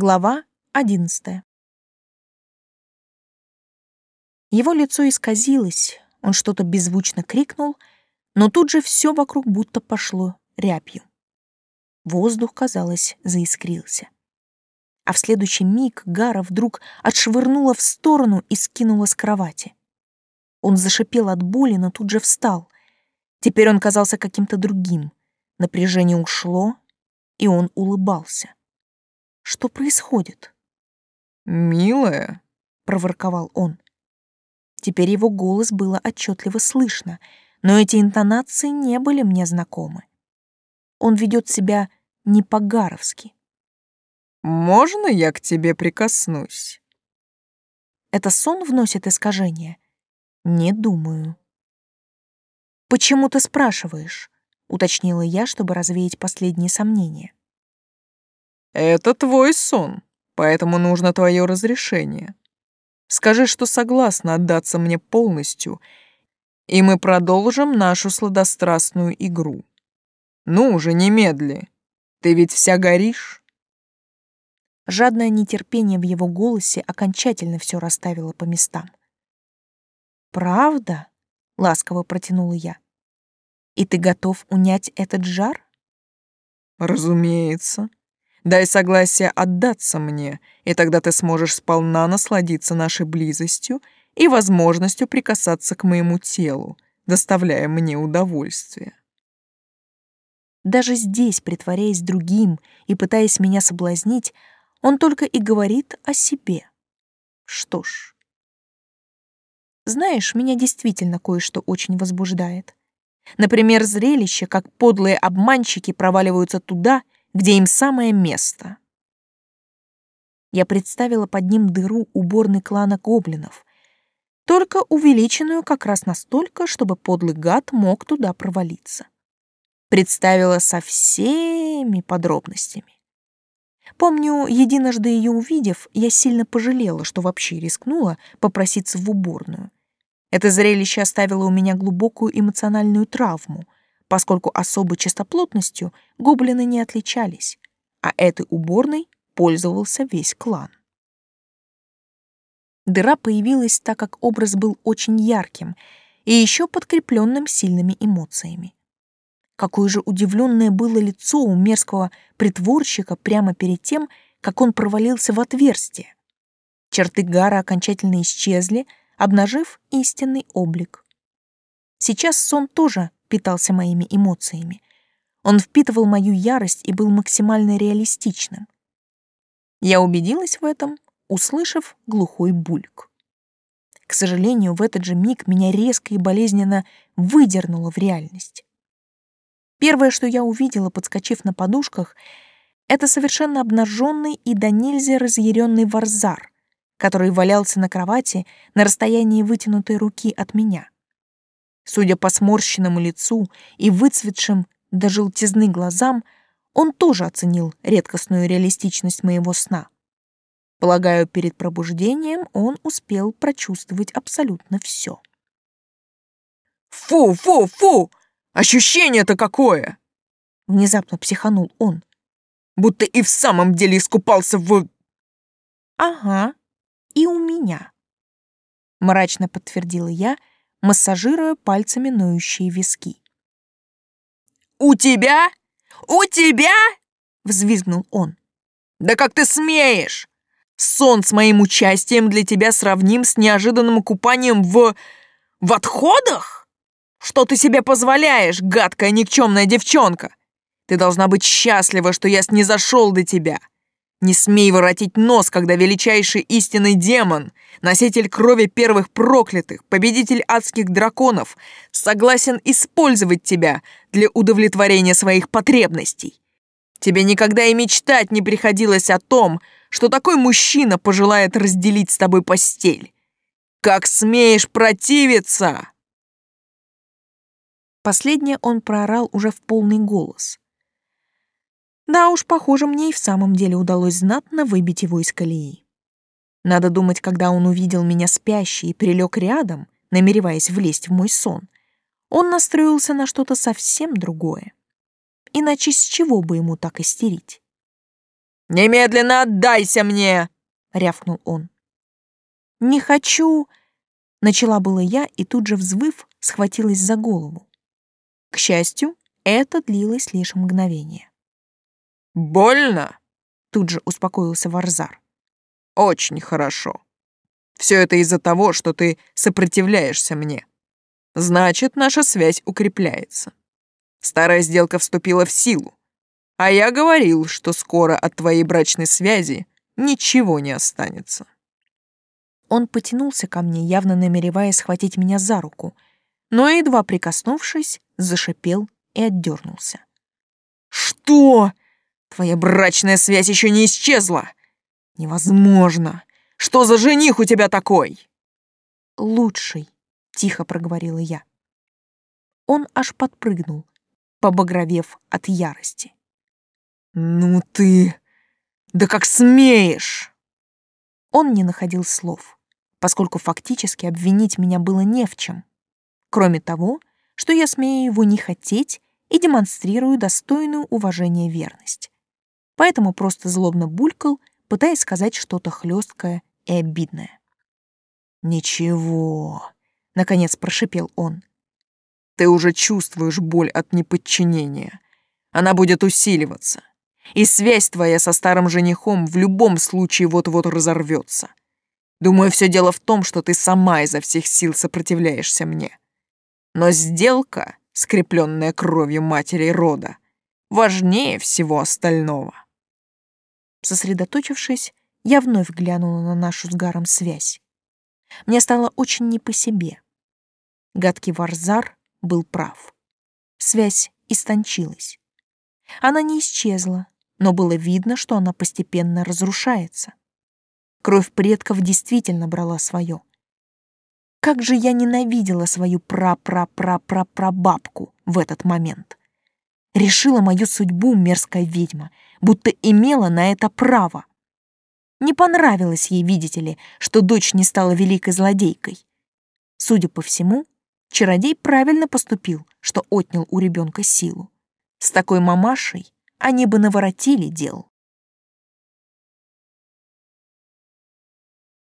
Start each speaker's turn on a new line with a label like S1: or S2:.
S1: Глава одиннадцатая. Его лицо исказилось, он что-то беззвучно крикнул, но тут же все вокруг будто пошло рябью. Воздух, казалось, заискрился. А в следующий миг Гара вдруг отшвырнула в сторону и скинула с кровати. Он зашипел от боли, но тут же встал. Теперь он казался каким-то другим. Напряжение ушло, и он улыбался. Что происходит?
S2: «Милая», —
S1: проворковал он. Теперь его голос было отчетливо слышно, но эти интонации не были мне знакомы. Он ведет себя не по-гаровски.
S2: «Можно я к тебе прикоснусь?»
S1: Это сон вносит искажение? Не думаю. «Почему ты спрашиваешь?» — уточнила я, чтобы развеять последние сомнения.
S2: Это твой сон, поэтому нужно твое разрешение. Скажи, что согласна отдаться мне полностью, и мы продолжим нашу сладострастную игру. Ну уже немедли. Ты ведь вся горишь.
S1: Жадное нетерпение в его голосе окончательно все расставило по местам. «Правда?» — ласково протянула я. «И ты готов унять этот жар?»
S2: «Разумеется», Дай согласие отдаться мне, и тогда ты сможешь сполна насладиться нашей близостью и возможностью прикасаться к моему телу, доставляя мне удовольствие.
S1: Даже здесь, притворяясь другим и пытаясь меня соблазнить, он только и говорит о себе. Что ж. Знаешь, меня действительно кое-что очень возбуждает. Например, зрелище, как подлые обманщики проваливаются туда, где им самое место. Я представила под ним дыру уборной клана гоблинов, только увеличенную как раз настолько, чтобы подлый гад мог туда провалиться. Представила со всеми подробностями. Помню, единожды ее увидев, я сильно пожалела, что вообще рискнула попроситься в уборную. Это зрелище оставило у меня глубокую эмоциональную травму — поскольку особой чистоплотностью гоблины не отличались, а этой уборной пользовался весь клан. Дыра появилась так, как образ был очень ярким и еще подкрепленным сильными эмоциями. Какое же удивленное было лицо у мерзкого притворщика прямо перед тем, как он провалился в отверстие. Черты Гара окончательно исчезли, обнажив истинный облик. Сейчас сон тоже питался моими эмоциями. Он впитывал мою ярость и был максимально реалистичным. Я убедилась в этом, услышав глухой бульк. К сожалению, в этот же миг меня резко и болезненно выдернуло в реальность. Первое, что я увидела, подскочив на подушках, это совершенно обнаженный и до нельзя разъяренный варзар, который валялся на кровати на расстоянии вытянутой руки от меня. Судя по сморщенному лицу и выцветшим до желтизны глазам, он тоже оценил редкостную реалистичность моего сна. Полагаю, перед пробуждением он успел прочувствовать абсолютно все.
S2: «Фу, фу, фу! Ощущение-то какое!»
S1: Внезапно психанул он.
S2: «Будто и в самом деле искупался в...»
S1: «Ага, и у меня», — мрачно подтвердила я, массажируя пальцами ноющие виски.
S2: «У тебя? У тебя?» — взвизгнул он. «Да как ты смеешь? Сон с моим участием для тебя сравним с неожиданным купанием в... в отходах? Что ты себе позволяешь, гадкая никчемная девчонка? Ты должна быть счастлива, что я снизошел до тебя. Не смей воротить нос, когда величайший истинный демон, носитель крови первых проклятых, победитель адских драконов, согласен использовать тебя для удовлетворения своих потребностей. Тебе никогда и мечтать не приходилось о том, что такой мужчина пожелает разделить с тобой постель. Как смеешь противиться!»
S1: Последнее он проорал уже в полный голос. Да уж, похоже, мне и в самом деле удалось знатно выбить его из колеи. Надо думать, когда он увидел меня спящей и прилег рядом, намереваясь влезть в мой сон, он настроился на что-то совсем другое. Иначе с чего бы ему так истерить?
S2: Немедленно отдайся мне!» — рявкнул он.
S1: «Не хочу...» — начала было я и тут же, взвыв, схватилась за голову. К счастью, это длилось лишь мгновение.
S2: «Больно?»
S1: — тут же успокоился Варзар.
S2: «Очень хорошо. Все это из-за того, что ты сопротивляешься мне. Значит, наша связь укрепляется. Старая сделка вступила в силу. А я говорил, что скоро от твоей брачной связи ничего не останется.
S1: Он потянулся ко мне, явно намереваясь схватить меня за руку, но, едва прикоснувшись, зашипел и отдернулся.
S2: «Что? Твоя брачная связь еще не исчезла? Невозможно! Что за жених у тебя такой?»
S1: «Лучший», — тихо проговорила я. Он аж подпрыгнул, побагровев от ярости.
S2: «Ну ты! Да как смеешь!»
S1: Он не находил слов, поскольку фактически обвинить меня было не в чем. Кроме того, что я смею его не хотеть и демонстрирую достойную уважения верность. Поэтому просто злобно булькал, пытаясь сказать что-то хлесткое и обидное.
S2: «Ничего», — наконец прошипел он. «Ты уже чувствуешь боль от неподчинения. Она будет усиливаться. И связь твоя со старым женихом в любом случае вот-вот разорвется. Думаю, все дело в том, что ты сама изо всех сил сопротивляешься мне. Но сделка, скрепленная кровью матери рода, важнее всего остального.
S1: Сосредоточившись, я вновь глянула на нашу с Гаром связь. Мне стало очень не по себе. Гадкий Варзар был прав. Связь истончилась. Она не исчезла, но было видно, что она постепенно разрушается. Кровь предков действительно брала свое. Как же я ненавидела свою пра-пра-пра-пра-прабабку в этот момент. Решила мою судьбу мерзкая ведьма, будто имела на это право. Не понравилось ей, видите ли, что дочь не стала великой злодейкой. Судя по всему, чародей правильно поступил, что отнял у ребенка силу. С такой мамашей они бы наворотили дел.